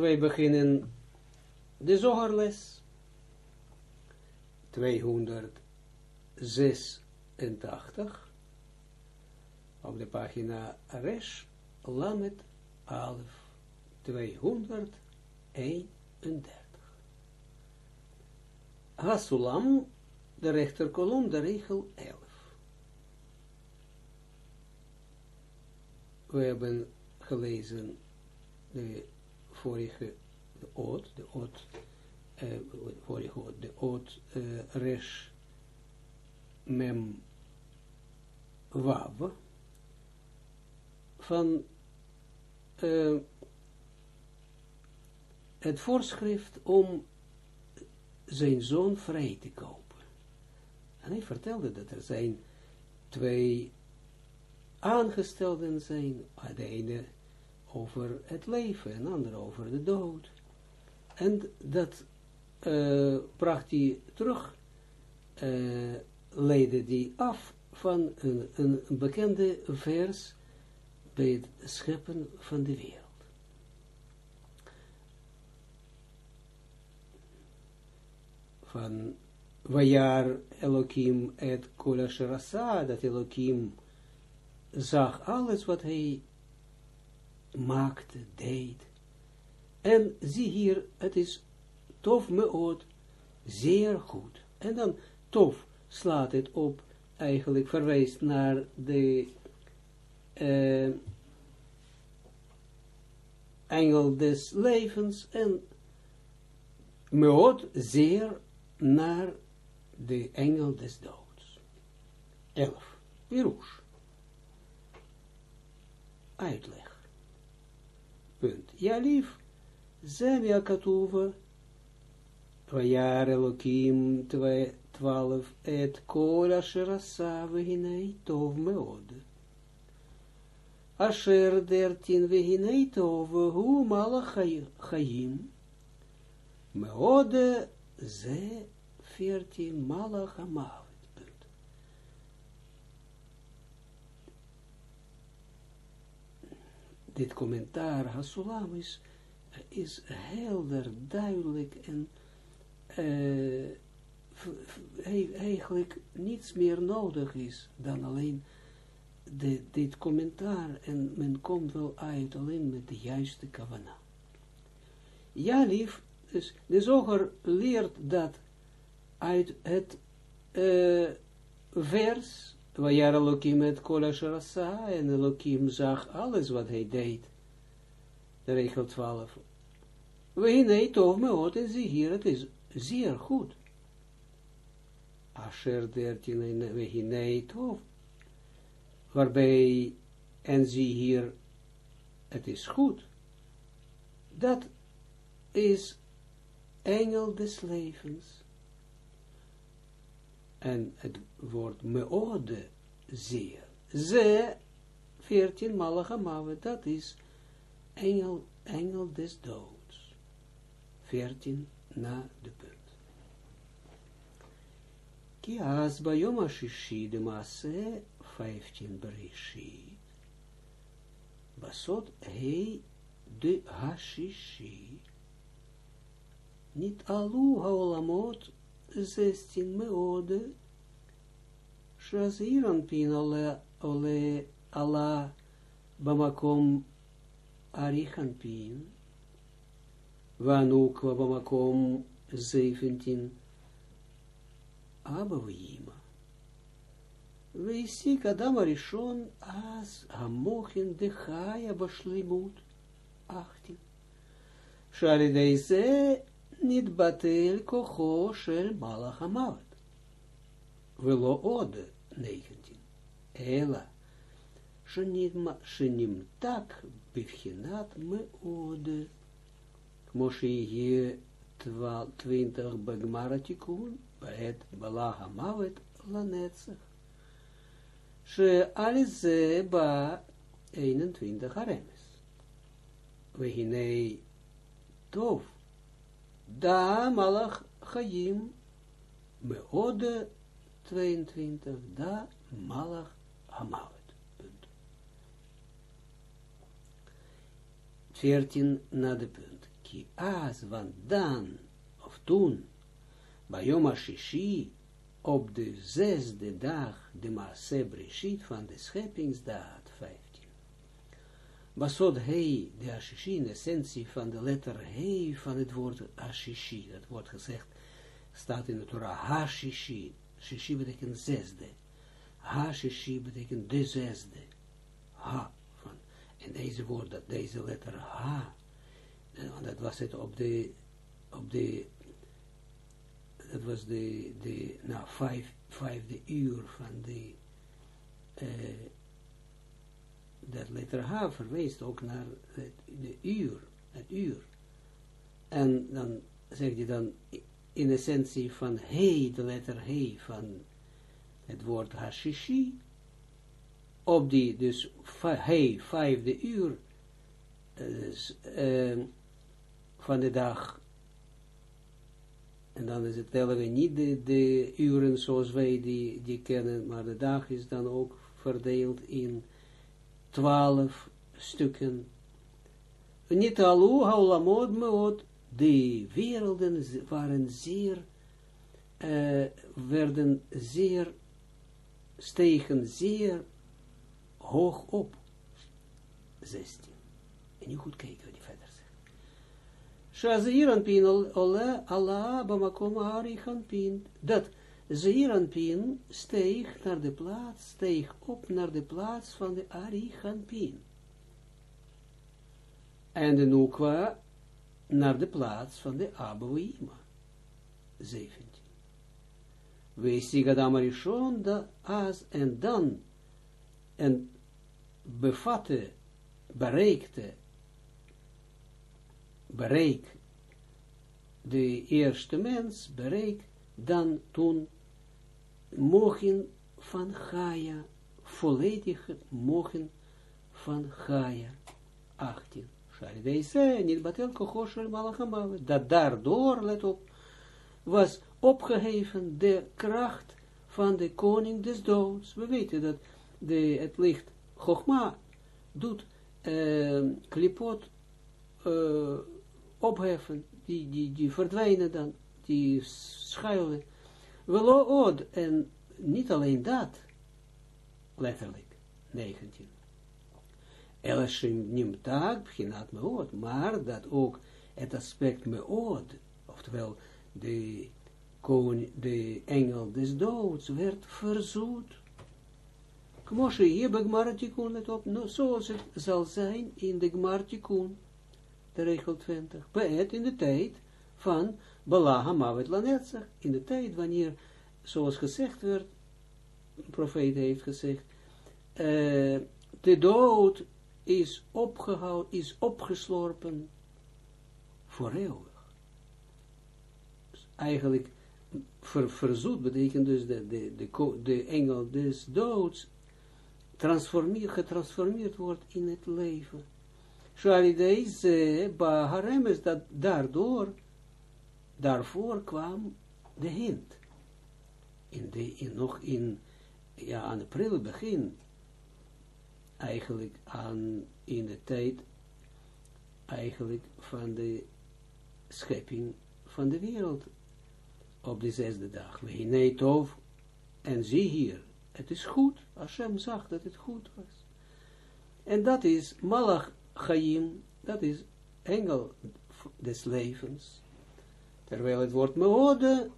wij beginnen de zogerles 286 op de pagina Resh Lamet Alef 231. Hasulam, de rechterkolom, de regel 11. We hebben gelezen de vorige oot, de oot, uh, vorige oot, de oot uh, resh mem wav van uh, het voorschrift om zijn zoon vrij te kopen. En hij vertelde dat er zijn twee aangestelden zijn, de ene over het leven en de andere over de dood. En dat uh, bracht hij terug, uh, leidde die af van een, een, bekende vers bij het scheppen van de wereld. Van Vajar Elohim et Kola Sherasa, dat Elohim zag alles wat hij maakte, deed. En zie hier, het is tof meoot, zeer goed. En dan tof slaat het op, eigenlijk verwijst naar de uh, engel des levens en meoot zeer naar de engel des doods. Elf. Pirush. Uitleg. Punt. Ja, lief. Zemia katuva. Vajar Elohim 12 et kol asher asa vehinei tov meod. Asher dertin vehinei tov hu malach chayim. Meode ze 14 malach amavet. Dit commentaar Hasulam is, is helder, duidelijk en uh, eigenlijk niets meer nodig is dan alleen dit commentaar en men komt wel uit alleen met de juiste kavana. Ja, lief, dus de zoger leert dat uit het uh, vers, waar Elohim met Kola Sharasa, en Elohim zag alles wat hij deed. De regel 12. We nee, toch me en zie hier, het is zeer goed. Asher 13, we nee, toch. Waarbij, en zie hier, het is goed. Dat is engel des levens en het woord meode, zeer. Ze, 14 malachamawe, dat is engel, engel des doods. 14 na de punt. Ki as bayom de maase, 15 bereshit. Basot hei de hashishi. Niet alu haolamot 16 meode, Shaziran pin ole, ole ala bamakom arichan pin, Vanukwa bamakom 17 abavima. Weisik Adam Arishon as hamochin de chaya bashlimut 18. Shalidei batel kocho shel malach hamavet. Velo ode, 19. Ela, shenim tak bivchinat me ode. Moshe je 20 begmara tikun, het balach hamavet lanetzach. She alize ba 21 haremes. We hinei tov Da malach chayim, meode 22, da malach hamavet. Punt. 14 na de punt. ki as, want dan, of toen, bij Yom op de zesde dag, de Maase Breshit van de scheppingsdag, 15. Basod hei, de Ashishi, in essentie van de letter hei van het woord Ashishi, dat wordt gezegd, staat in de Torah, Hashishi, Shishi betekent zesde, Hashishi betekent de zesde, Ha, van, en deze woord, dat deze letter Ha, dat was het op de, op de, dat was de, de, nou, vijf, vijfde uur van de, uh, dat letter H verweest ook naar het de uur, het uur. En dan zeg je dan in essentie van he, de letter he van het woord hashishi, op die, dus he, vijfde uur, dus, uh, van de dag. En dan is het tellen we niet de, de uren zoals wij die, die kennen, maar de dag is dan ook verdeeld in twaalf stukken. Niet alu haulamod meot, de werelden waren zeer, uh, werden zeer, stegen zeer hoog op. 16. En nu goed kijken wat die verder zegt. Shazir pin ole Allah bamakom arichan pin. Dat Zeeranpin steeg naar de plaats, steeg op naar de plaats van de Arichanpin. En de Nukwa naar de plaats van de Abouima. 17. Wees Sigadam Arishon as en dan en bevatte, bereikte, bereik de eerste mens, bereik dan toen mogen van Gaia, volledig mogen van Gaia. 18. Deze niet. Dat daardoor, let op, was opgeheven de kracht van de koning des doods. We weten dat de, het licht Chogma doet uh, klipot uh, opheffen, die, die, die verdwijnen dan, die schuilen Velo od, en niet alleen dat, letterlijk, 19. Elashim nimtag, beginat meod, maar dat ook het aspect meod, oftewel de, de engel des doods, werd verzoet. Kmoshe je bij Gmartikun, let op, no, zoals het zal zijn in de Gmartikun, de regel 20, bij het in de tijd van Mavet Lanetzach, in de tijd wanneer, zoals gezegd werd, de profeet heeft gezegd, de dood is opgehouden, is opgeslorpen voor eeuwig. Dus eigenlijk, ver, verzoet betekent dus de, de, de, engel des doods transformeer, getransformeerd wordt in het leven. Shalideise, Baharem is dat daardoor daarvoor kwam de hint. In de, in, nog in, ja, aan het prille begin, eigenlijk aan, in de tijd, eigenlijk van de schepping van de wereld, op de zesde dag. We nee tof, en zie hier, het is goed, Hashem zag dat het goed was. En dat is Malach Chaim, dat is engel des levens, terwijl het woord meode,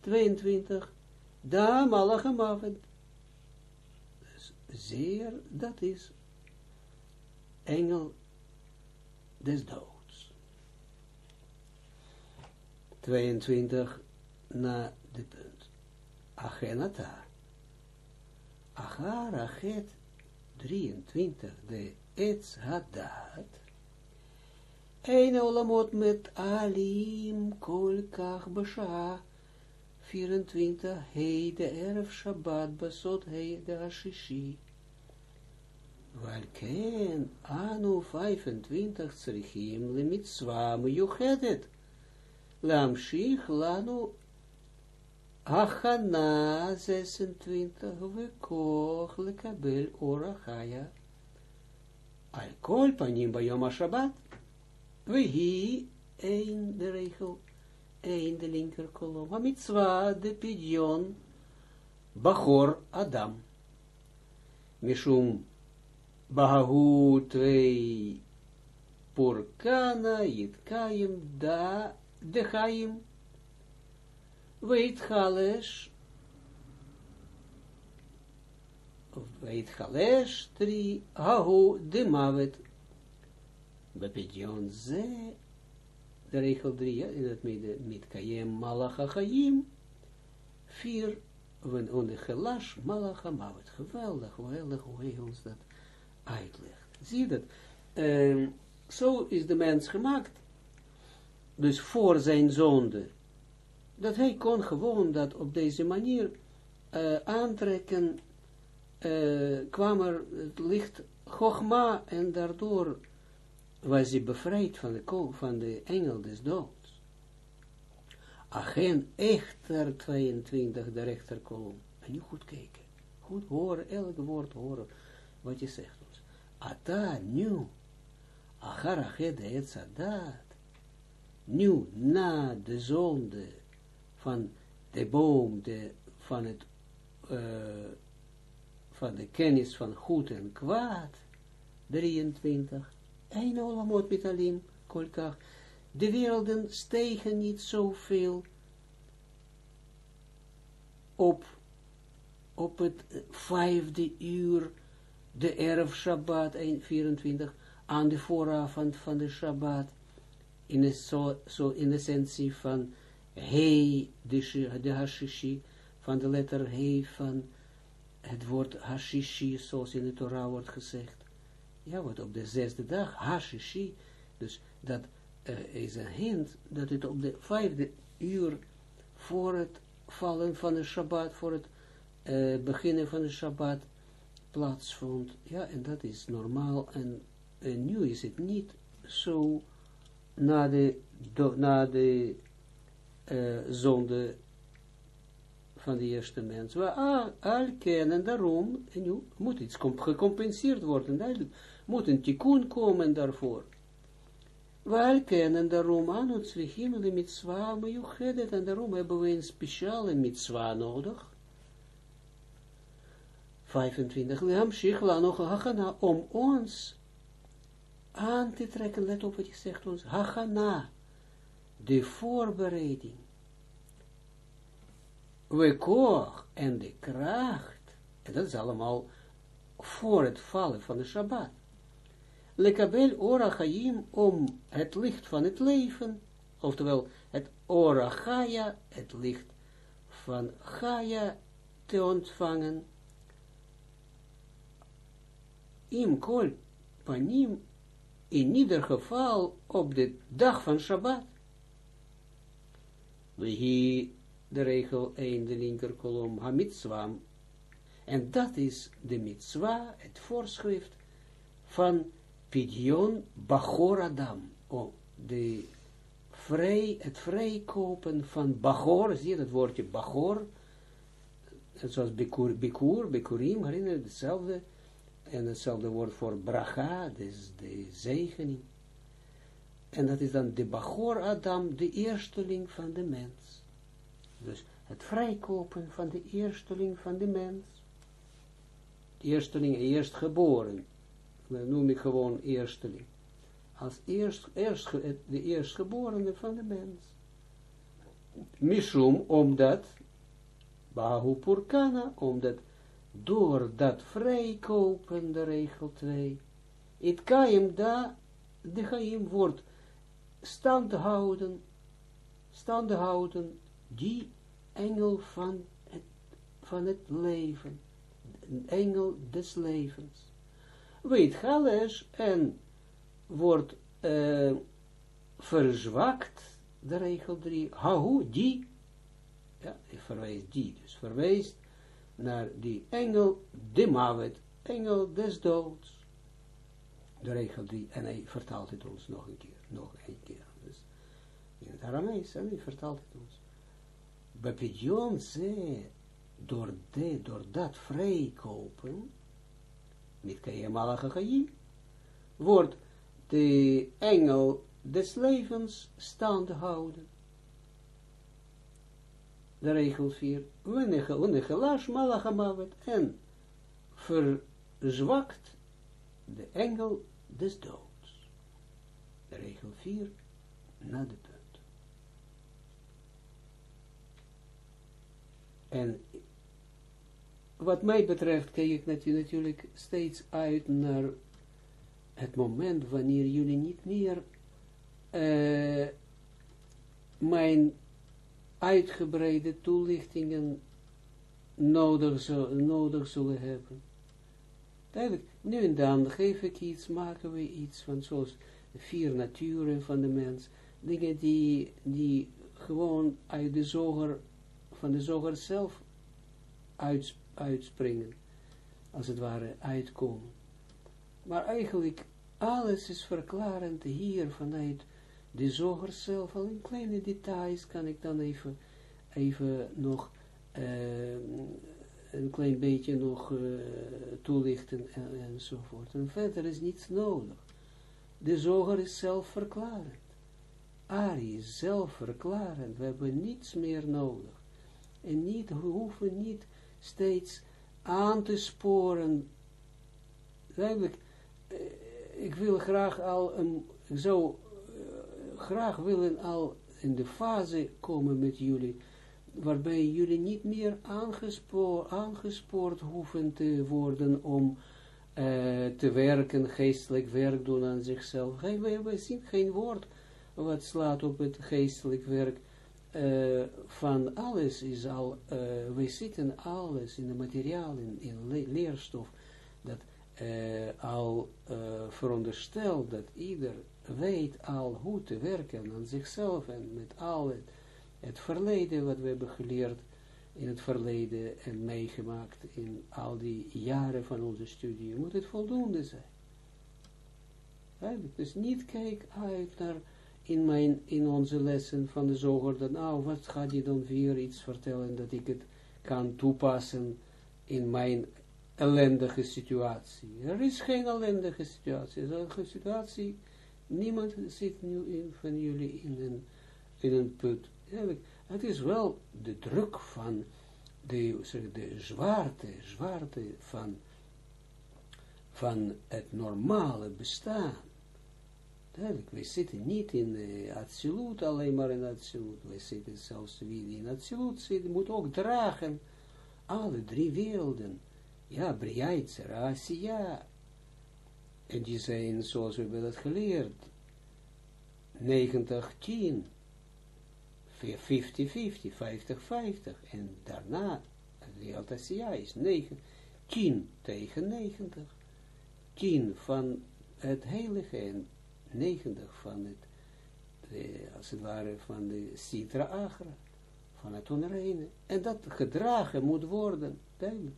22, da malachem avond. Dus zeer, dat is engel des doods. 22 na de punt. Achenata. Achar achet 23 de etz hadat Een olamot met alim kolkach besha 24 hei de erf Shabbat besot hei de ashishi. Walken anu 25 tzrichim le mitzwa meyuchedet. Lamshich lanu Achana 26 vekoch lekabel orachaya. Al panim bayom Shabbat. Wehi 1, de regel 1, de linker kolom. Hamitzwa, de pidion, Bachor Adam. Mishum Bahahu 2 Purkana Yitkayim da Dechaim Weet Chalesh Weet Chalesh 3 Hahu de Bepedion ze de regel 3 in het midden met Kayem Malachachayim 4 van onder gelas Malacha Mavet geweldig, geweldig hoe hij ons dat uitlegt. Zie dat? Zo is de mens gemaakt, dus voor zijn zonde, dat hij kon gewoon dat op deze manier uh, aantrekken, uh, kwam er het licht Chogma en daardoor was hij bevrijd van de, van de engel des doods. Agen echter 22, de rechterkolom. En nu goed kijken. Goed horen, elk woord horen wat je zegt ons. Ata, nu, acharachet het sadat, nu, na de zonde van de boom, de, van het, uh, van de kennis van goed en kwaad, 23, een olamot mitalim, kolkach, de werelden stegen niet zoveel op, op het vijfde uur, de erf Shabbat, 24, aan de vooravond van de Shabbat, in de, zo, zo in essentie van He, de, de hashishi, van de letter He van het woord hashishi, zoals in de Torah wordt gezegd. Ja, wat op de zesde dag, hashishi, dus dat uh, is een hint dat het op de vijfde uur voor het vallen van de Shabbat, voor het uh, beginnen van de Shabbat plaatsvond. Ja, en dat is normaal. En, en nu is het niet zo na de, do, na de uh, zonde van de eerste mens. We al kennen daarom, en nu moet iets gecompenseerd worden. Duidelijk, moet een tikkun komen daarvoor. Wij kennen daarom aan ons lichim de mitzwa mejuchedet, en daarom hebben we een speciale mitzwa nodig. 25. Leam nog hachana, om ons aan te trekken, let op wat je zegt ons, hachana, de voorbereiding, we koch en de kracht, en dat is allemaal voor het vallen van de Shabbat lekabel ora chaim om het licht van het leven, oftewel het ora het licht van chaya te ontvangen, im kol panim, in ieder geval op de dag van Shabbat. We de regel 1, de linker kolom, en dat is de mitzwa, het voorschrift van Pidyon Bachor Adam. Oh, de vrij, het vrijkopen van Bachor, zie je dat woordje Bachor, zoals Bikur, Bikur, Bikurim, herinner je hetzelfde, en hetzelfde woord voor Bracha, dus de zegening. En dat is dan de Bachor Adam, de eersteling van de mens. Dus het vrijkopen van de eersteling van de mens. Eersteling, eerstgeboren noem ik gewoon eersteling. Als eerst, eerst, de eerstgeborene van de mens. Mishum, omdat, Bahu Purkana, omdat door dat vrijkopen, de regel 2, het kaim da, de geheim wordt stand houden, stand houden, die engel van het, van het leven, engel des levens weet Gales en wordt uh, verzwakt, de regel 3, hahu, die, ja, ik verwijs die, dus. Verwijst naar die engel, de mavet, engel des doods, de regel 3, en hij vertaalt het ons nog een keer, nog een keer, dus in het Aramees, en hij vertaalt het ons. Bepidjon ze, door, de, door dat vrijkopen, niet Kaya Malachachayim, wordt de engel des levens stand houden. De regel 4, Wenegelash malachamavet en verzwakt de engel des doods. De regel 4, na de punt. En wat mij betreft kijk ik natuurlijk steeds uit naar het moment wanneer jullie niet meer uh, mijn uitgebreide toelichtingen nodig, nodig zullen hebben. Duidelijk, nu en dan geef ik iets, maken we iets van zoals de vier naturen van de mens, dingen die, die gewoon uit de zoger, van de zoger zelf uitspringen, als het ware uitkomen. Maar eigenlijk, alles is verklarend hier vanuit de zoger zelf, al in kleine details kan ik dan even, even nog uh, een klein beetje nog uh, toelichten en, enzovoort. En verder is niets nodig. De zoger is zelfverklarend. Ari is zelfverklarend. We hebben niets meer nodig. En niet, we hoeven niet steeds aan te sporen. Eh, ik wil graag al een, zo graag willen al in de fase komen met jullie, waarbij jullie niet meer aangespoord, aangespoord hoeven te worden om uh, te werken, geestelijk werk doen aan zichzelf. Wij, wij zien geen woord wat slaat op het geestelijk werk uh, van alles is al, uh, wij zitten alles in de materiaal, in, in leerstof, dat al veronderstelt dat ieder weet al hoe te werken aan zichzelf en met al het, het verleden wat we hebben geleerd in het verleden en meegemaakt in al die jaren van onze studie, moet het voldoende zijn. Dus niet kijk uit naar in, mijn, in onze lessen van de zoger, dat nou, wat gaat je dan weer iets vertellen, dat ik het kan toepassen in mijn ellendige situatie. Er is geen ellendige situatie, er is een situatie Niemand zit nu in, van jullie in een, in een put. Het is wel de druk van de, zeg, de zwaarte, zwaarte van, van het normale bestaan. Duidelijk, wij zitten niet in uh, absoluut, alleen maar in absoluut. Wij zitten zelfs wie in absoluut zit, moet ook dragen alle drie werelden. Ja, Briaitse, Asiya, en die zijn, zoals we hebben dat geleerd, 90, 10, 50, 50, 50, 50. En daarna, de Altasia is 9, 10 tegen 90. 10 van het heilige en 90 van het, als het ware, van de Sitra Agra, van het onreine. En dat gedragen moet worden, duidelijk.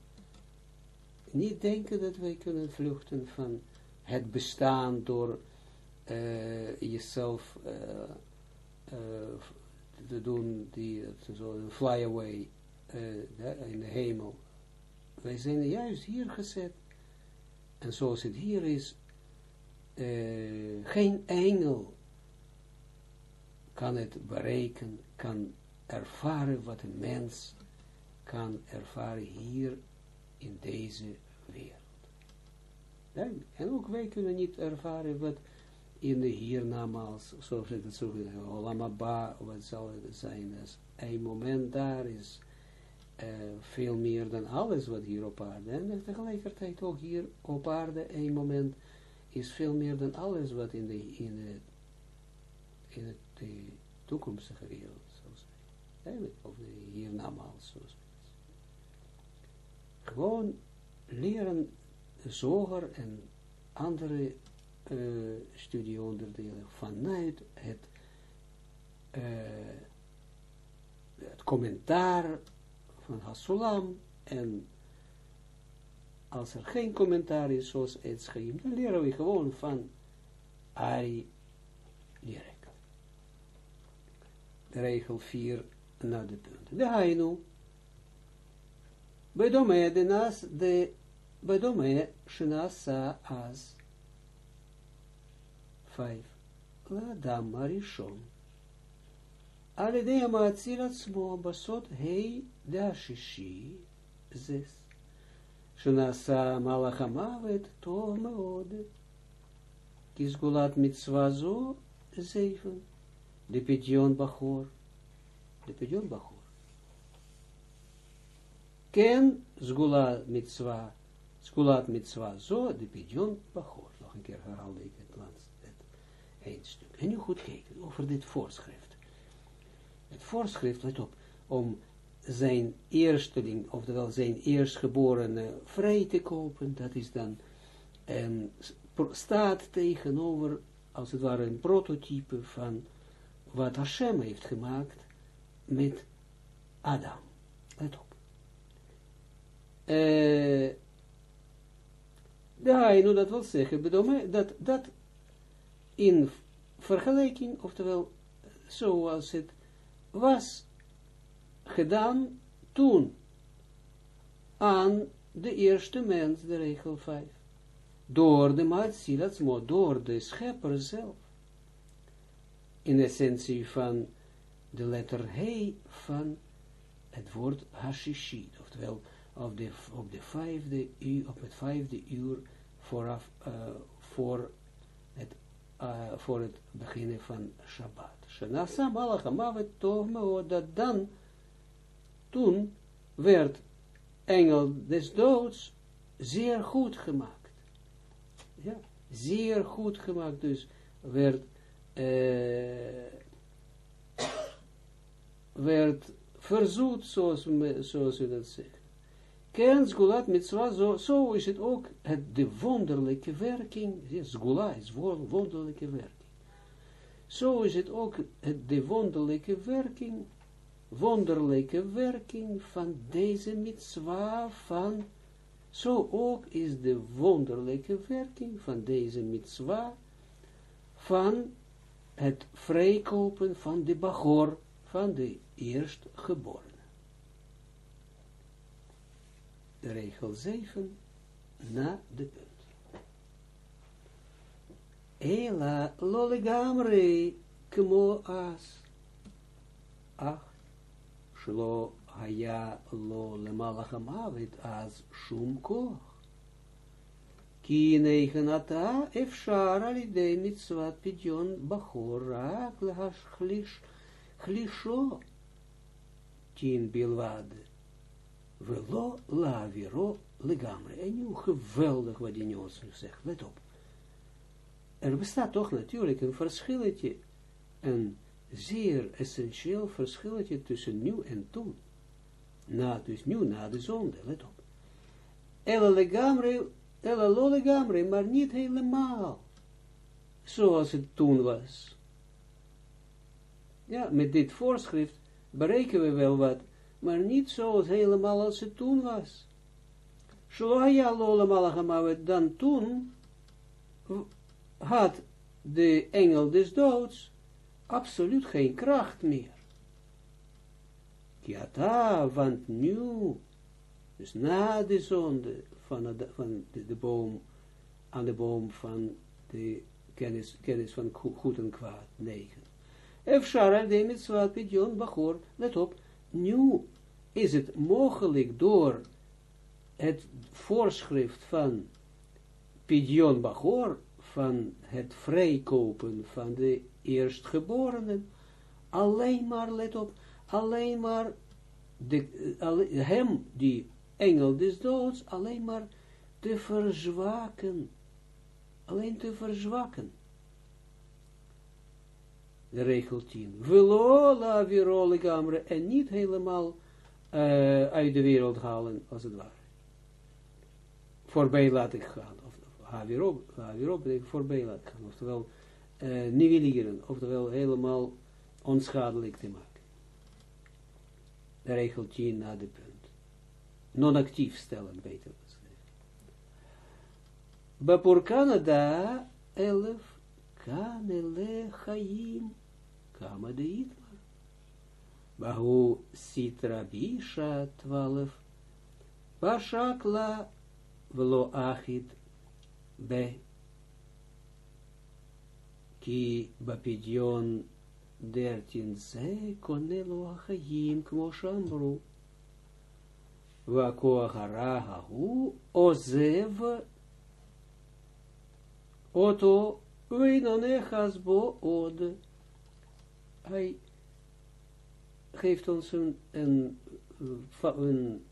Niet denken dat wij kunnen vluchten van het bestaan door uh, jezelf uh, uh, te doen, die, zo een fly away in de hemel. Wij zijn juist hier gezet. En zoals het hier is, geen engel kan het bereiken, kan ervaren wat een mens kan ervaren hier in deze wereld. En ook wij kunnen niet ervaren wat in de hiernamaals, zoals het zo olamaba, wat zal het zijn, dus een moment daar is uh, veel meer dan alles wat hier op aarde, en tegelijkertijd ook hier op aarde, een moment is veel meer dan alles wat in de, in de, in de toekomstige wereld zal zijn, of de hiernamaals, zoals Gewoon leren zoger en andere uh, studieonderdelen vanuit het, uh, het commentaar van Hasulam en als er geen commentaar is zoals het schreef, dan leren we gewoon van Ari Lirek. De regel 4 naar de punt. De Hainu. Bedome de nas de bedome shenasa as 5. לאדם הראשון. על ידי המעציר עצמו בסוד ה' והשישי, זס, שנעשה מלאך המוות טוב מאוד, כי סגולת מצווה זו zeven, de pidyon bachor, de pidyon bachor. Ken zgula mitzwa, zgulat mitzwa zo, de pidyon bachor. Nog een keer herhaalde ik het laatste, het één stuk. En nu goed kijken over dit voorschrift. Het voorschrift, let op, om zijn eersteling, oftewel zijn eerstgeborene vrij te kopen, dat is dan, en staat tegenover als het ware een prototype van wat Hashem heeft gemaakt met Adam. Let op. Uh, nu dat wil zeggen, bedoel, dat, dat in vergelijking, oftewel zoals het was gedaan toen aan de eerste mens, de regel 5 door de Matsilatsmo, door de schepper zelf. In essentie van de letter He van het woord Hashishit, oftewel op de, op de vijfde uur, op het vijfde uur vooraf, uh, voor, het, uh, voor het beginnen van Shabbat. Shanasa malachamavet tov meod, dat dan, toen werd engel des doods zeer goed gemaakt ja, zeer goed gemaakt, dus werd, uh, werd verzoet, zoals, zoals we dat zeggen. Ken Sgulat Mitzvah, zo, zo is het ook het, de wonderlijke werking, Sgula is wonderlijke werking. Zo is het ook het, de wonderlijke werking, wonderlijke werking van deze mitzwa van zo ook is de wonderlijke werking van deze mitzwa van het vrijkopen van de bagor van de eerstgeborene. De regel 7 na de punt. Ela lolegamre kmo as. Ach, shlo haya lo lemalach amavet az shum koch. Ki neigenata efshar alidei mitzvat pidyon chlisho tin bilwad. Velo laviro legamre. En nu geweldig wat die Niels nu zegt. Let op. Er bestaat toch natuurlijk een verschilletje, een zeer essentieel verschilletje tussen nu en toen na, dus nu na de zonde, let op. Ella legamre, ella lo legamre, maar niet helemaal. Zoals het toen was. Ja, met dit voorschrift berekenen we wel wat, maar niet zoals helemaal als het toen was. Shloaya lo dan toen had de engel des doods absoluut geen kracht meer. Kiata, want nu, dus na de zonde van, de, van de, boom, aan de boom van de kennis, kennis van goed en kwaad, negen. Efshara de mitzvah pidyon bachor, let op, nu is het mogelijk door het voorschrift van pidyon bachor, van het vrijkopen van de eerstgeborenen, alleen maar, let op, alleen maar de, hem, die engel des doods, alleen maar te verzwaken. Alleen te verzwakken. De regel 10. Velola virole gamre. En niet helemaal uh, uit de wereld halen, als het ware. Voorbij laten gaan. Of havirop, havirop voorbij laten gaan. Oftewel uh, nivelleren. Oftewel helemaal onschadelijk te maken de regel 10 na de punt. Non-actief stellen, beter beschreven. Bapur Canada 11, Kanele Chaim, Kama de. Bahu Sitra Bisha 12, Bashakla Velo Achit Be ki bapidion 13 ze konelo achayim kmo shambru. Wako haraha hu ozev oto weinanechas bo od. Hij geeft ons een, een,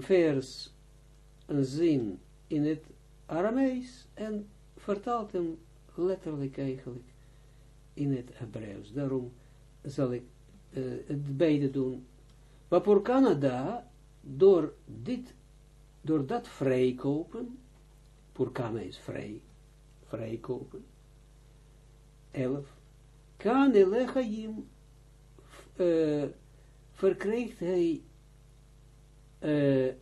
vers, een zin in het Aramees en vertaalt hem letterlijk eigenlijk in het Hebreeuws. Daarom zal ik uh, het beide doen. Maar voor Canada, door dit, door dat vrijkopen, Canada is vrij, vrijkopen, 11, kan Elechayim uh, verkrijgt hij uh,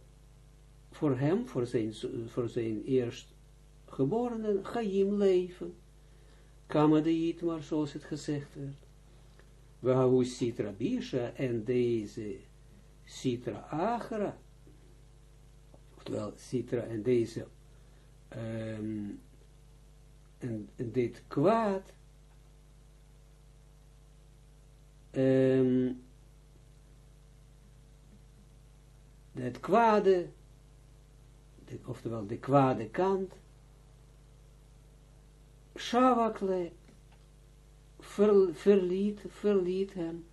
voor hem, voor zijn, voor zijn eerst geborene, Chaim leven. Kama de maar zoals het gezegd werd. Wahu Sitra Bisha en deze Sitra Agra, oftewel Sitra en deze en, en dit kwaad, um, het kwade, de, oftewel de kwade kant, Shavakle ver, verliet, verliet hem,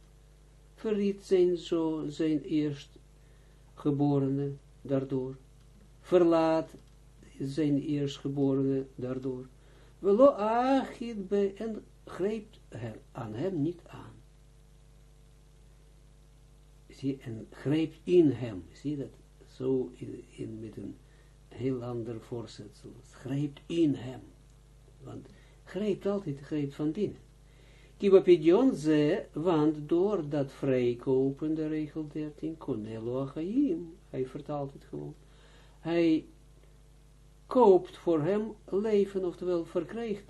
verliet zijn, zo, zijn eerstgeborene daardoor, verlaat zijn eerstgeborene daardoor, velo achid be, en greep hem, aan hem niet aan. Zie, en greep in hem, zie dat, zo in, in met een heel ander voorzetsel, greep in hem, want grijpt altijd, grijpt van binnen. Kibapidion ze, want door dat vrijkopen, de regel 13, konelo achayim, hij vertaalt het gewoon, hij koopt voor hem leven, oftewel verkrijgt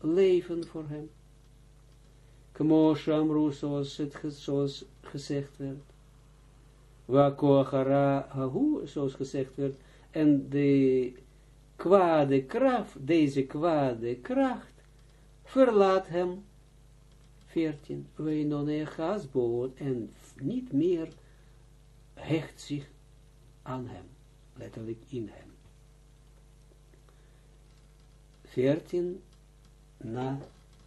leven voor hem. Kmo shamru, zoals het zoals gezegd werd. Wa hahu, zoals gezegd werd, en de kwade kracht, deze kwade kracht, verlaat hem, 14, Weinone gasboot, en niet meer hecht zich aan hem, letterlijk in hem. 14 na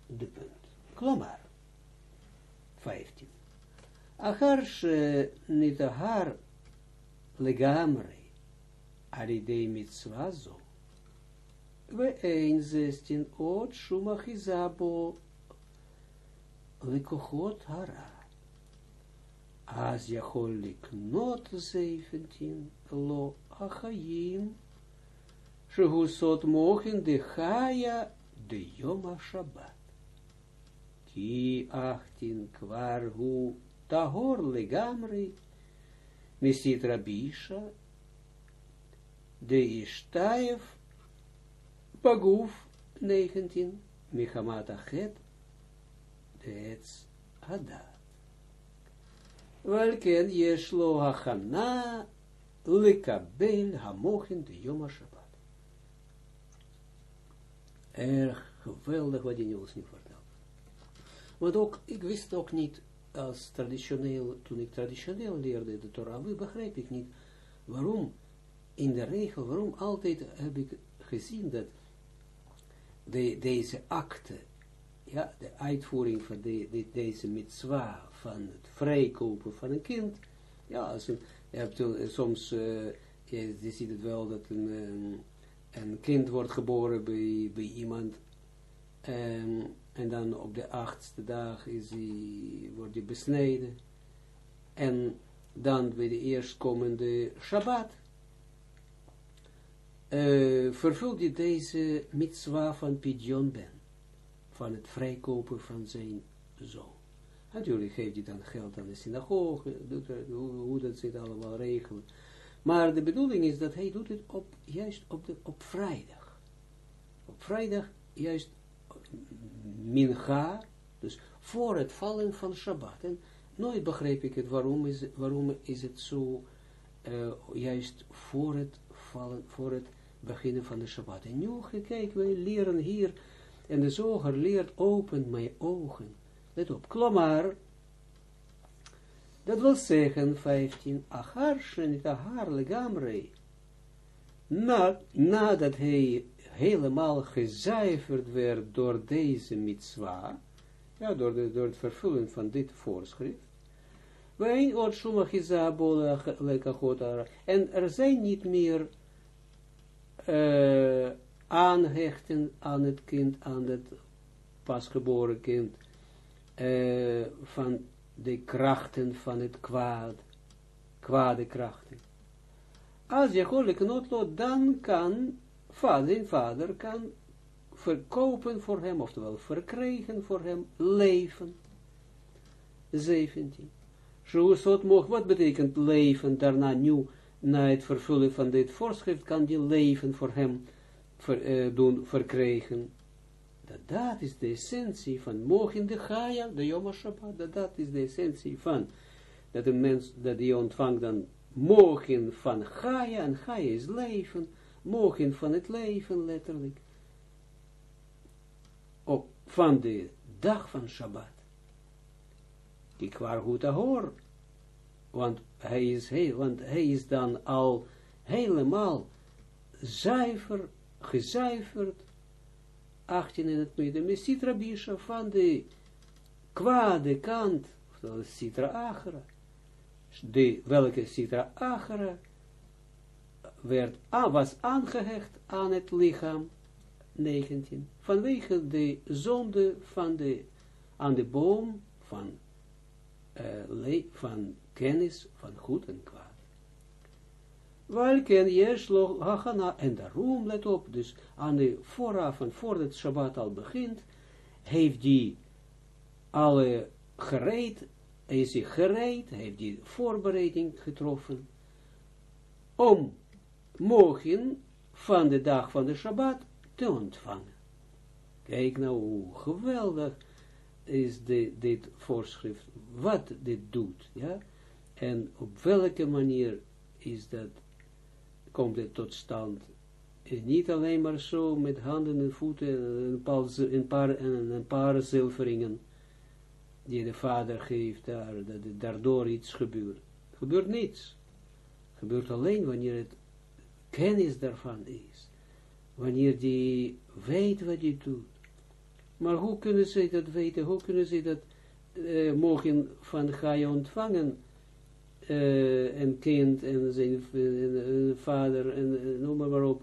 de punt. Klomar. 15. Achar she nitahar legamre, mitzvah zo, we 1, 16, ot shumachizabo likochot hara. Az yachol liknot 17, lo achayim, shehu sot mochin de chaya de yom shabbat. Ki 18, kvar hu tahor legamri, misit rabisha, de ishtaev, Paguf 19, Michamata Het, de Etz Hadat. Welken Yeshlo Hachana, Likabel Hamochin de Yom Shabbat. Erg geweldig wat die ons nu vertelt. Want ook, ik wist ook niet, als traditioneel, toen ik traditioneel leerde de Torah, begrijp ik niet, waarom, in de regel, waarom altijd heb ik gezien dat de, deze akte, ja, de uitvoering van de, de, deze mitzwa van het vrijkopen van een kind, ja, als je hebt soms, uh, je, ziet het wel dat een, een, een kind wordt geboren bij, bij iemand, en, en dan op de achtste dag is die, wordt hij besneden, en dan bij de eerstkomende Shabbat, uh, vervult hij deze mitzwa van Pidjon Ben, van het vrijkopen van zijn zoon. Natuurlijk geeft hij dan geld aan de synagoge, doet er, hoe, hoe, dat zit allemaal regelen. Maar de bedoeling is dat hij doet het op, juist op, de, op vrijdag. Op vrijdag, juist mincha, dus voor het vallen van Shabbat. En nooit begreep ik het, waarom is, waarom is het zo, uh, juist voor het vallen, voor het beginnen van de Shabbat. En nu, kijk, we leren hier En de zoger leert, open mijn ogen. Let op, klomar, dat wil zeggen, 15, achar shenit ahar legamrei, na, nadat hij helemaal gezuiverd werd door deze mitzwa, ja, door, de, door het vervullen van dit voorschrift, Wein En er zijn niet meer uh, aanhechten aan het kind, aan het pasgeboren kind, uh, van de krachten van het kwaad, kwade krachten. Als je goddelijk noodlot, dan kan vader, vader kan verkopen voor hem, oftewel verkrijgen voor hem, leven. 17. Shuusot mocht, wat betekent leven daarna nu, na het vervullen van dit voorschrift, kan die leven voor hem uh, doen verkrijgen. Dat, dat is de essentie van mogen de Gaia, de Yom Shabbat, dat, dat is de essentie van, dat een mens, dat die ontvangt dan mogen van Gaia, en Gaia is leven, mogen van het leven, letterlijk, op, van de dag van Shabbat. Kijk waar goed hoor. Want hij is heel, want hij is dan al helemaal zuiver, gezuiverd, 18 in het midden, met Sitra Bisha van de kwade kant, oftewel Sitra Achara, de, welke Sitra Achara werd, was aangehecht aan het lichaam, 19, vanwege de zonde van de, aan de boom van uh, van kennis van goed en kwaad. Welken jeslo hachana, en daarom, let op, dus aan de vooraf en voordat Shabbat al begint, heeft die alle gereed, is hij gereed, heeft die voorbereiding getroffen, om morgen van de dag van de Shabbat te ontvangen. Kijk nou hoe geweldig is dit voorschrift, wat dit doet, ja, en op welke manier is dat, komt het tot stand, niet alleen maar zo met handen en voeten en een paar, een paar, en een paar zilveringen, die de vader geeft daar, dat daardoor iets gebeurt. gebeurt niets. gebeurt alleen wanneer het kennis daarvan is. Wanneer die weet wat hij doet. Maar hoe kunnen ze dat weten? Hoe kunnen ze dat uh, mogen van Gaia ontvangen? Uh, een kind en zijn uh, vader en noem maar, op,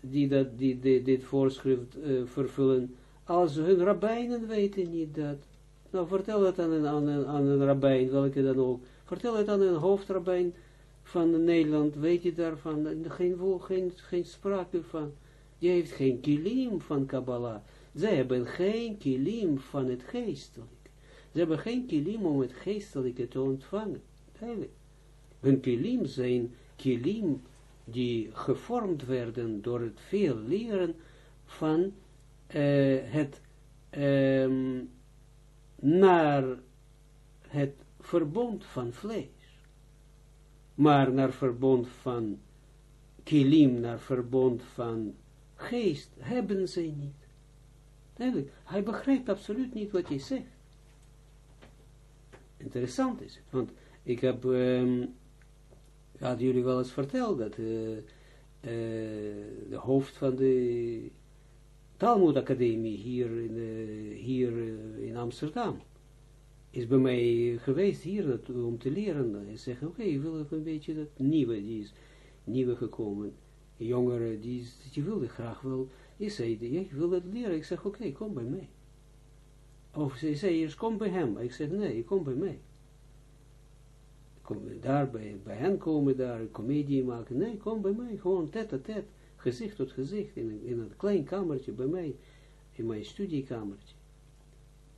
die, dat, die, dit voorschrift vervullen, als hun rabbijnen weten niet dat. Nou, vertel het aan een, aan een, aan een rabbijn, welke dan ook. Vertel het aan een hoofdrabbijn van Nederland, weet je daarvan, geen, geen, geen sprake van. Je heeft geen kilim van Kabbalah. Zij hebben geen kilim van het geestelijke. Ze hebben geen kilim om het geestelijke te ontvangen. Eigenlijk. Hun kilim zijn kilim die gevormd werden door het veel leren van uh, het um, naar het verbond van vlees. Maar naar verbond van kilim, naar verbond van geest, hebben zij niet. Eigenlijk, hij begrijpt absoluut niet wat je zegt. Interessant is want ik heb, um, had jullie wel eens verteld, dat uh, de hoofd van de Talmud Academie hier in, uh, hier in Amsterdam, is bij mij geweest hier om te leren. En zeggen, oké, okay, ik wil een beetje dat nieuwe, die is nieuwe gekomen, jongeren, die, die wilde graag wel je zei, ik wil het leren. Ik zeg, oké, kom bij mij. Of ze zei eerst, kom bij hem. Ik zeg, nee, kom bij mij. Kom daar bij, bij hen komen, daar een comedie maken. Nee, kom bij mij, gewoon tet a tet, gezicht tot gezicht, in, in een klein kamertje bij mij, in mijn studiekamertje.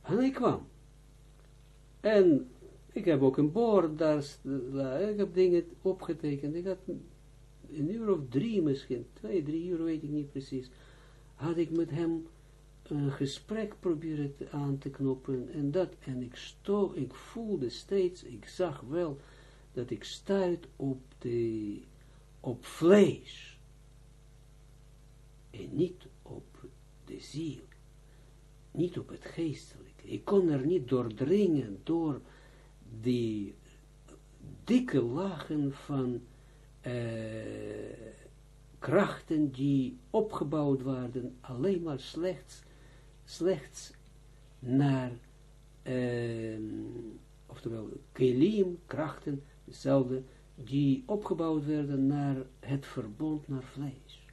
En hij kwam. En ik heb ook een bord, daar, ik heb dingen opgetekend. Ik had een uur of drie misschien, twee, drie uur, weet ik niet precies had ik met hem een gesprek proberen aan te knoppen en dat, en ik sto, ik voelde steeds, ik zag wel dat ik stuit op de, op vlees en niet op de ziel. niet op het geestelijke. Ik kon er niet doordringen door die dikke lagen van uh, krachten die opgebouwd waren, alleen maar slechts, slechts naar, uh, oftewel, kelim, krachten, dezelfde, die opgebouwd werden naar het verbond naar vlees.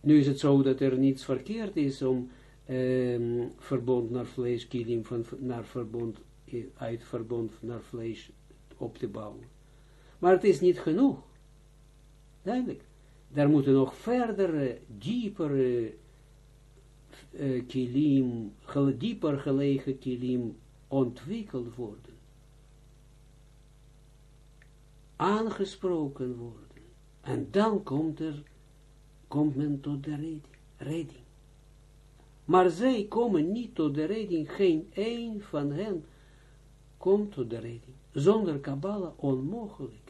Nu is het zo dat er niets verkeerd is om uh, verbond naar vlees, kilim van, naar verbond, uit verbond naar vlees op te bouwen. Maar het is niet genoeg. Duidelijk. Daar moeten nog verdere, diepere uh, kilim, dieper gelegen kilim ontwikkeld worden. Aangesproken worden. En dan komt er, komt men tot de redding. Maar zij komen niet tot de redding, geen een van hen komt tot de redding. Zonder Kabbalah onmogelijk.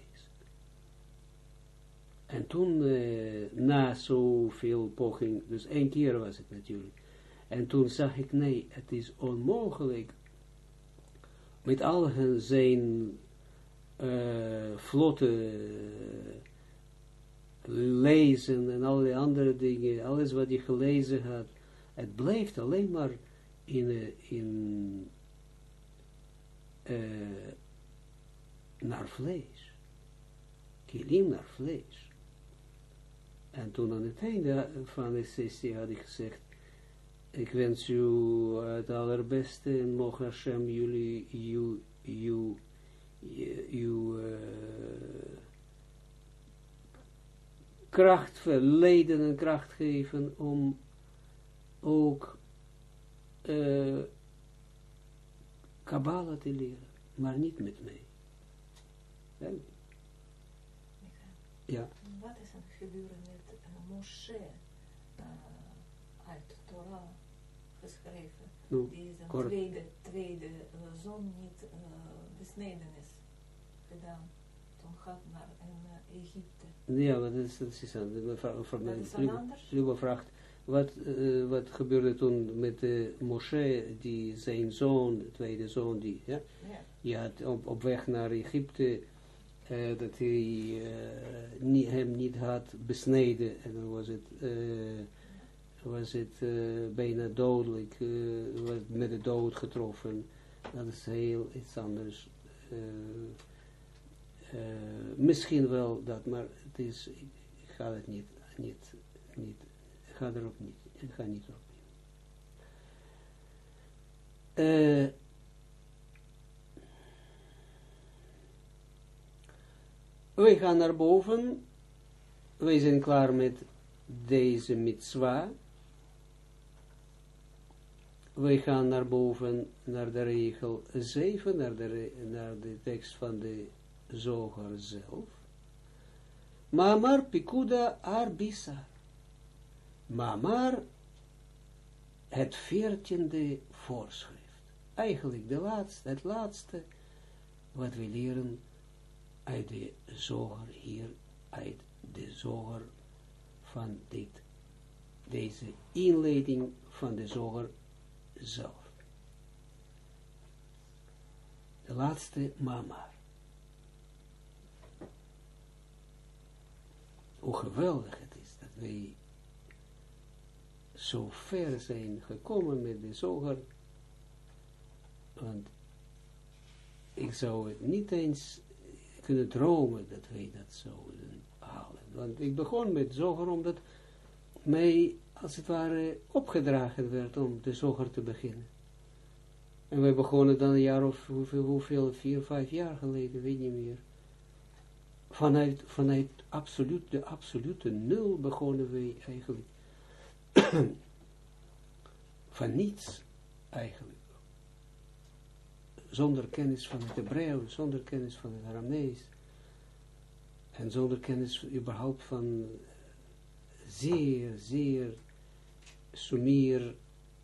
En toen, uh, na zoveel poging, dus één keer was het natuurlijk. En toen zag ik, nee, het is onmogelijk. Met al zijn uh, vlotte lezen en alle andere dingen, alles wat hij gelezen had, het blijft alleen maar in, in uh, naar vlees. Kilim naar vlees. En toen aan het einde van de sessie had ik gezegd, ik wens u het allerbeste en mogen Hashem jullie, u, uw uh, kracht verleden en kracht geven om ook uh, Kabbalah te leren, maar niet met mij. Ja. ja. Wat is er gebeuren Moshe uh, uit Torah geschreven. No, die zijn tweede, tweede uh, zoon niet uh, besneden is gedaan. Toen gaat naar in, Egypte. Ja, maar dat is, is, anders. Luba vraagt, wat, uh, wat gebeurde toen met uh, Moshe, die zijn zoon, de tweede zoon, die, ja, ja. die had op, op weg naar Egypte uh, dat hij uh, nie, hem niet had besneden en dan was het, uh, was het bijna dodelijk, was met de dood getroffen. Dat is heel iets anders. misschien wel dat, maar het is, ik, ga het niet, niet, niet, ga erop niet, ik ga niet erop. Uh, Wij gaan naar boven. Wij zijn klaar met deze mitzwa. Wij gaan naar boven, naar de regel 7, naar de, naar de tekst van de zoger zelf. Mamar pikuda arbisa. Mamar het veertiende voorschrift. Eigenlijk de laatste, het laatste wat we leren uit de zoger hier, uit de zoger van dit, deze inleiding van de zoger zelf. De laatste mama. Hoe geweldig het is dat wij zo ver zijn gekomen met de zoger, want ik zou het niet eens kunnen dromen dat wij dat zouden halen. Want ik begon met zoger omdat mij, als het ware, opgedragen werd om de zoger te beginnen. En wij begonnen dan een jaar of hoeveel, hoeveel vier, vijf jaar geleden, weet niet meer. Vanuit, vanuit absoluut, de absolute nul begonnen wij eigenlijk. Van niets eigenlijk zonder kennis van het Hebreeuws, zonder kennis van het Aramees, en zonder kennis überhaupt van zeer, zeer sumier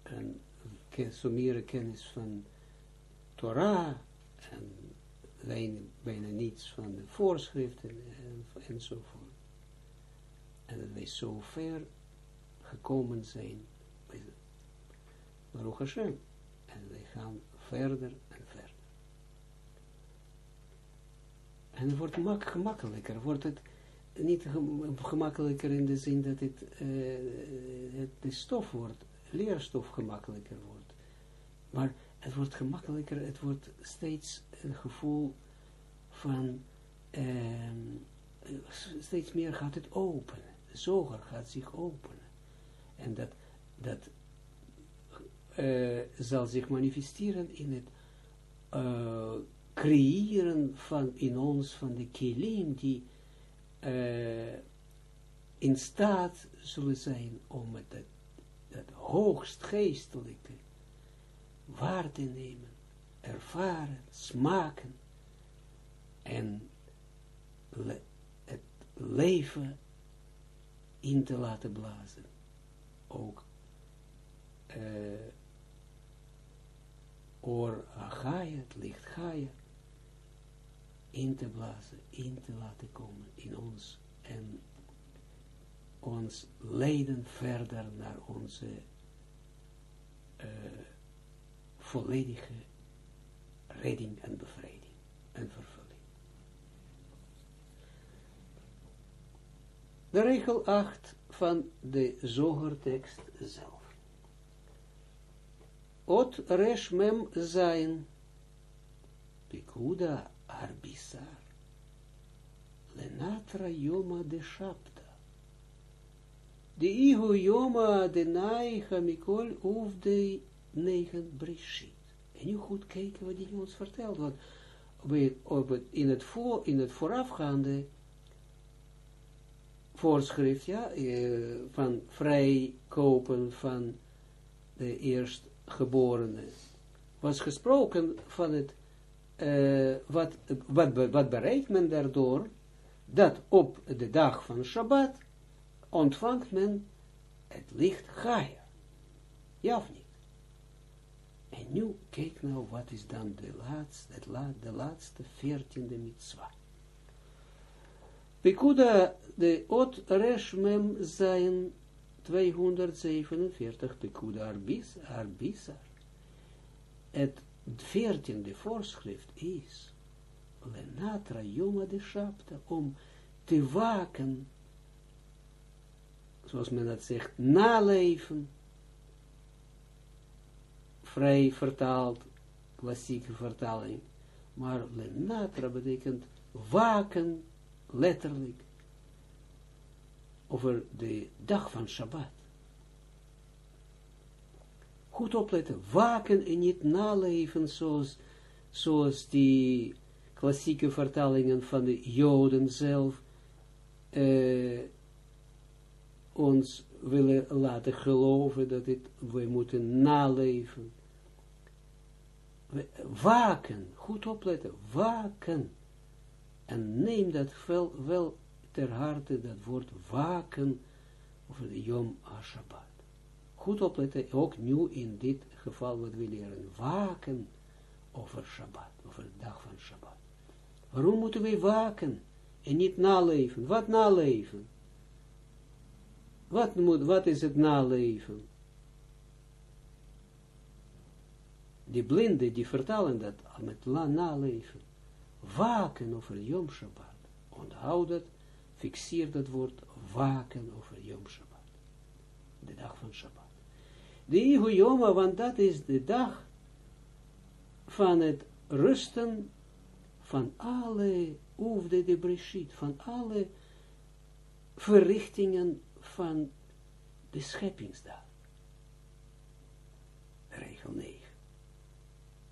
en sumiere kennis van Torah, en bijna niets van de voorschriften en, enzovoort. En dat wij zo ver gekomen zijn Baruch Hashem. En wij gaan verder en verder. En het wordt mak gemakkelijker, wordt het niet gemakkelijker in de zin dat het, uh, het de stof wordt, leerstof gemakkelijker wordt. Maar het wordt gemakkelijker, het wordt steeds een gevoel van, uh, steeds meer gaat het openen. De zoger gaat zich openen. En dat, dat uh, zal zich manifesteren in het uh, creëren van in ons van de kilim die uh, in staat zullen zijn om het dat hoogst geestelijke waar te nemen, ervaren, smaken en het leven in te laten blazen. Ook uh, oor het licht Gaia, in te blazen, in te laten komen in ons en ons leiden verder naar onze uh, volledige redding en bevrijding en vervulling. De regel 8 van de zogertekst zelf. Ot resh mem zijn, pikuda arbisar, lenatra yoma de shapta. De ihu yoma de naicha mikol uf de negen brishit. En nu goed kijken wat hij ons vertelt, want in, het voor, in het voorafgaande voorschrift, ja, van vrij kopen van de eerstgeborene, was gesproken van het, uh, wat, wat, wat bereikt men daardoor, dat op de dag van Shabbat ontvangt men het licht Gaia. Ja of niet? En nu, kijk nou, wat is dan de laatste, het la, de laatste veertiende mitzwa. Pekuda, de ot resh mem zijn 247, Pekuda arbis, arbisar. Het veertiende voorschrift is, lenatra yoma de shapta, om te waken, zoals men dat zegt, naleven, vrij vertaald, klassieke vertaling, maar lenatra betekent waken, letterlijk, over de dag van Shabbat. Goed opletten, waken en niet naleven zoals, zoals die klassieke vertalingen van de Joden zelf uh, ons willen laten geloven dat het, we moeten naleven waken, goed opletten, waken. En neem dat wel, wel ter harte, dat woord waken over de Yom HaShabbat. Goed opletten, ook nu in dit geval wat we leren, waken over Shabbat, over de dag van Shabbat. Waarom moeten we waken en niet naleven? Wat naleven? Wat, moet, wat is het naleven? die blinden, die vertalen dat met la naleven. Waken over Yom Shabbat. Onthoud dat, fixeer dat woord, waken over Yom Shabbat. De dag van Shabbat. De Ihu Yoma, want dat is de dag van het rusten van alle oefde de Breshit, van alle verrichtingen van de scheppingsdag. Regel 9.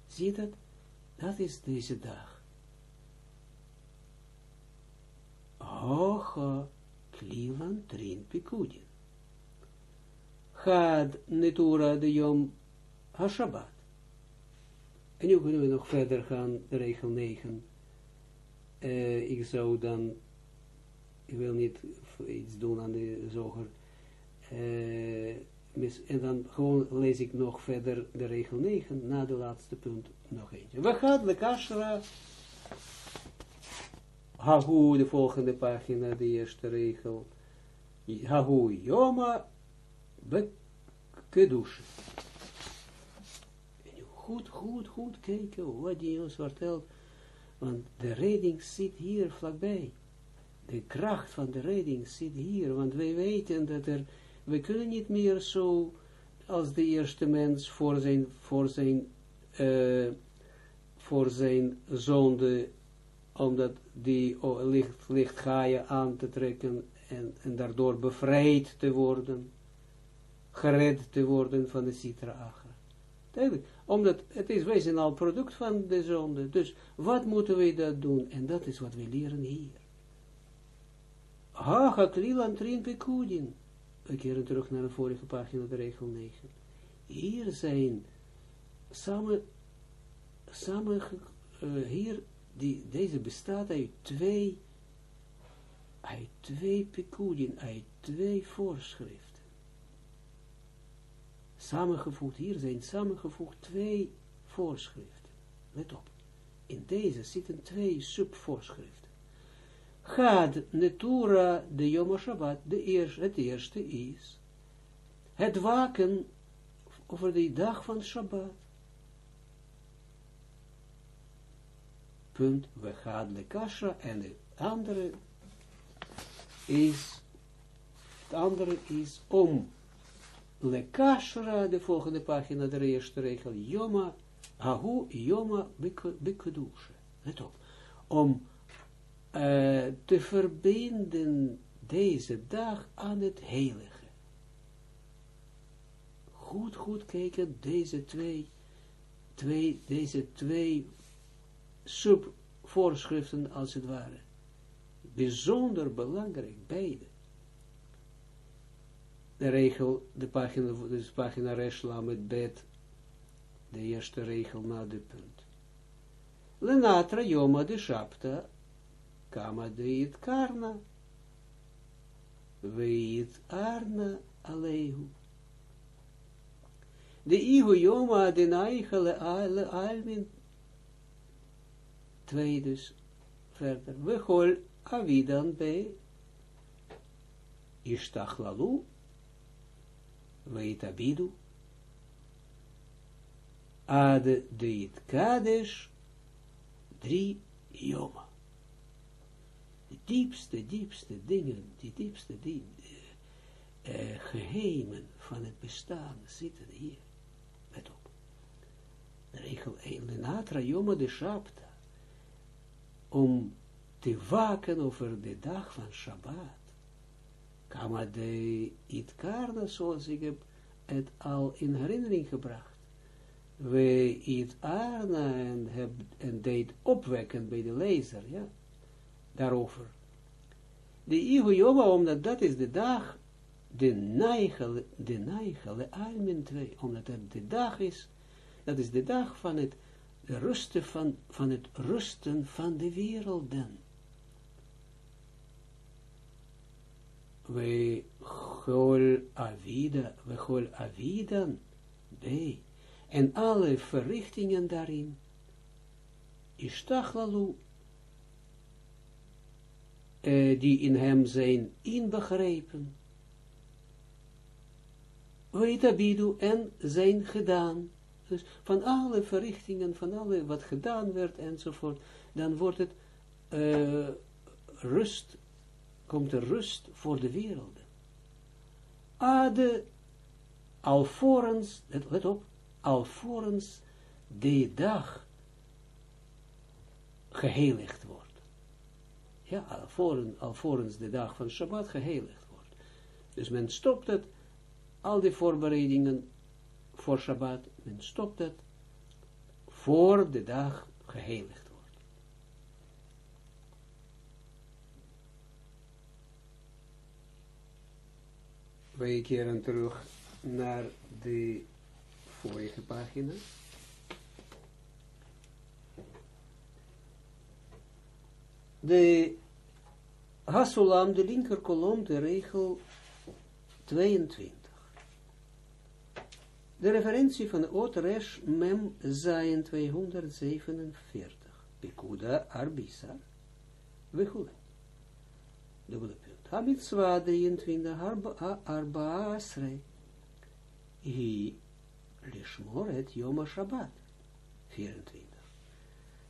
Zie dat? Dat is deze dag. Hocha klivan trin pikudin. Had netura de yom ha-shabbat. En nu kunnen we nog verder gaan, de regel 9. Uh, ik zou dan, ik wil niet iets doen aan de zoger. Uh, en dan gewoon lees ik nog verder de regel 9, na de laatste punt nog eentje. We gaan de kashra, hahu, de volgende pagina, de eerste regel, hahu yoma bekedush. goed, goed, goed kijken wat hij ons vertelt, want de redding zit hier vlakbij. De kracht van de redding zit hier, want wij weten dat er, we kunnen niet meer zo als de eerste mens voor zijn, voor zijn, uh, voor zijn zonde, omdat die oh, licht, licht aan te trekken en, en daardoor bevrijd te worden, gered te worden van de citra agra. Omdat het is, wij zijn al product van de zonde, dus wat moeten wij dat doen? En dat is wat we leren hier. Ha, haklilan trin pekudin. We keren terug naar de vorige pagina, de regel 9. Hier zijn samen, samen uh, hier, die, deze bestaat uit twee, uit twee pekudin, uit twee voorschriften. Samengevoegd, hier zijn samengevoegd twee voorschriften. Let op. In deze zitten twee subvoorschriften. Gaat Netura de Yom Shabbat, de eerste, het eerste is het waken over de dag van Shabbat. Punt, we gaan de kasha en het andere is, het andere is om le kashra, de volgende pagina, de eerste regel, Yoma, Ahu, Yoma, Bekedusha. Let om te verbinden deze dag aan het heilige. Goed, goed kijken, deze twee, twee deze twee subvoorschriften als het ware. Bijzonder belangrijk, beide. De regel, de pagina, dus pagina Reshla met bed, de eerste regel na de punt. Lenatra Yoma de Shapta, kama deit karna, veit arna alehu. De ihu yoma adenaicha le almin, twee dus verder, we hol avidan be, ishtachlalu, veit abidu, ad deit kadesh, drie yoma diepste, diepste dingen, die diepste die, uh, geheimen van het bestaan zitten hier. Let op. Regel 1. Lenatra Yoma de Shabta. Om te waken over de dag van Shabbat. Kama de Itkarna, zoals ik heb het al in herinnering gebracht. We it arna en, heb, en deed opwekken bij de lezer, ja daarover. De Ihu Yoma, omdat dat is de dag, de neigele, de neigele almen twee, omdat het de dag is, dat is de dag van het rusten van, van het rusten van de werelden. We gol avida, we gol avidan, b, en alle verrichtingen daarin, ishtachlalu, uh, die in hem zijn inbegrepen. Weet abidu en zijn gedaan. Dus van alle verrichtingen, van alle wat gedaan werd enzovoort, dan wordt het rust, komt er rust voor de wereld. Ade, alvorens, let op, alvorens de dag geheiligd wordt ja, alvorens, alvorens de dag van Shabbat geheiligd wordt. Dus men stopt het, al die voorbereidingen voor Shabbat, men stopt het, voor de dag geheiligd Wij keren terug naar de vorige pagina. De Hasulam, de linker kolom, de regel 22. De referentie van Ot Resh Mem Zayin 247. Pekuda Arbisa. Wechule. Dubbele punt. Hamitswa 23. Arba, arba Asre. Hi Lishmor et Yom Shabbat. 24.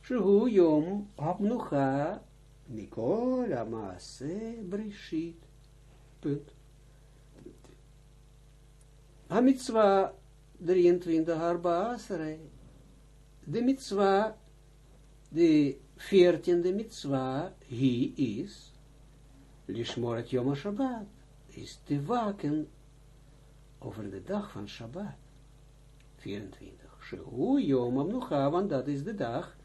Shehu yom hapnucha mikol amase brishit. Punt. Hamitzwa 23 harbaasere. De mitzwa, de veertiende mitzwa, hi is, lishmoret yom Shabbat, is te waken over de dag van Shabbat. 24. Shehu yom amnucha, want dat is de dag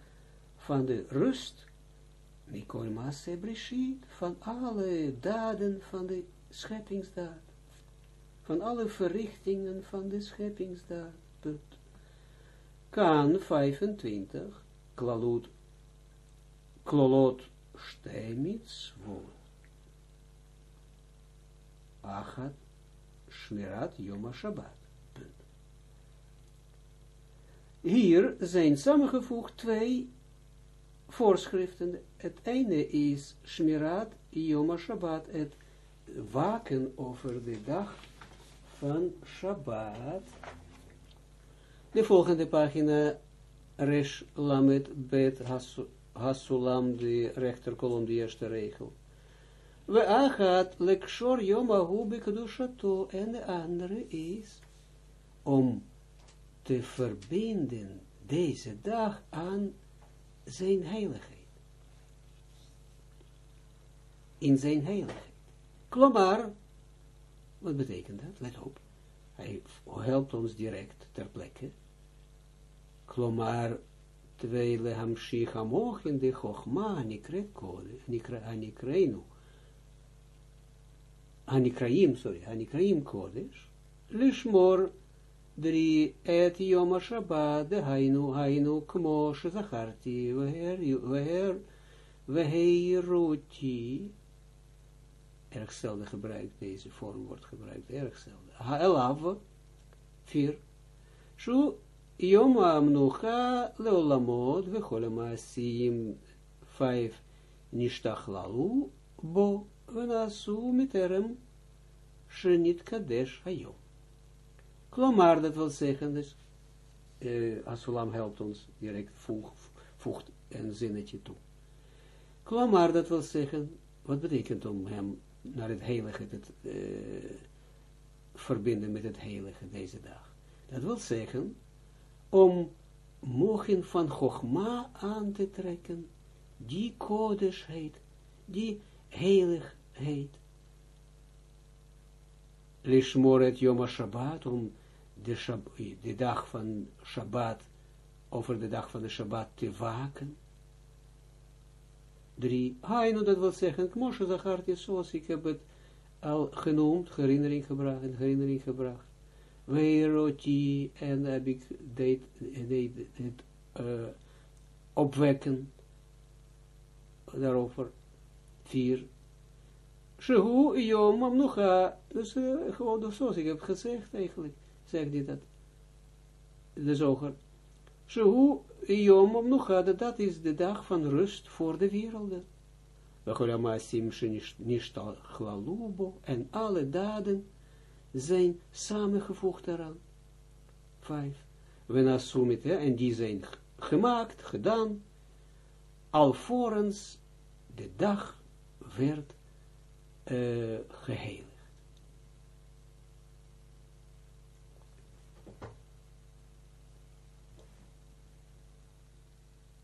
van de rust, Mikol Maase van alle daden van de scheppingsdaad, van alle verrichtingen van de scheppingsdaad. Kan 25, klalut, klolot stemits. Shmirat Yom Shabbat. Hier zijn samengevoegd twee voorschriften. Het ene is Shmirat Yom Shabbat, het waken over de dag van Shabbat. De volgende pagina, Resh Lamet Bet Hasulam, de rechterkolom, de eerste regel. We achat lekshor Yom Ahu Bekadushato, en de andere is om te verbinden deze dag aan zijn heiligheid. In zijn heiligheid. Klomar, wat betekent dat? Let op. Hij helpt ons direct ter plekke. Klomar, terwijl hamshich amoch in de chochma nikret kode, anikraim, sorry, anikraim kodesh, lishmor drie et yom Shabbat, de hainu, hainu, kmo shezacharti, veher, veher, veheiruti, erg zelden gebruikt, deze vorm wordt gebruikt, erg zelden. Ha'elav, vier, shu yom amnucha leolamot, vecholema sim, vijf, nishtachlalu, bo, miterem, shenit kadesh hayom. Klomar, dat wil zeggen, dus, uh, Asulam helpt ons direct, voeg, voegt een zinnetje toe. Klomar, dat wil zeggen, wat betekent om hem naar het heilige te uh, verbinden met het heilige deze dag? Dat wil zeggen, om mogen van Chogma aan te trekken, die kodesh die heilig heet. Lishmoret Yom Shabbat, om de, dag van Shabbat, over de dag van de Shabbat te waken. Drie, Hainu, dat wil zeggen, Moshe Zachartje, zoals ik heb het al genoemd, herinnering gebracht, in herinnering gebracht. Weeroti, en heb ik deed, deed uh, opwekken, daarover, vier, Shehu Yom Amnucha, dus uh, gewoon zoals ik heb gezegd eigenlijk zegt hij dat, de zoger, Shehu Yom Omnucha, dat is de dag van rust voor de werelden. En alle daden zijn samengevoegd daaraan. Vijf. Venasumit, en die zijn gemaakt, gedaan, alvorens de dag werd uh, geheiligd.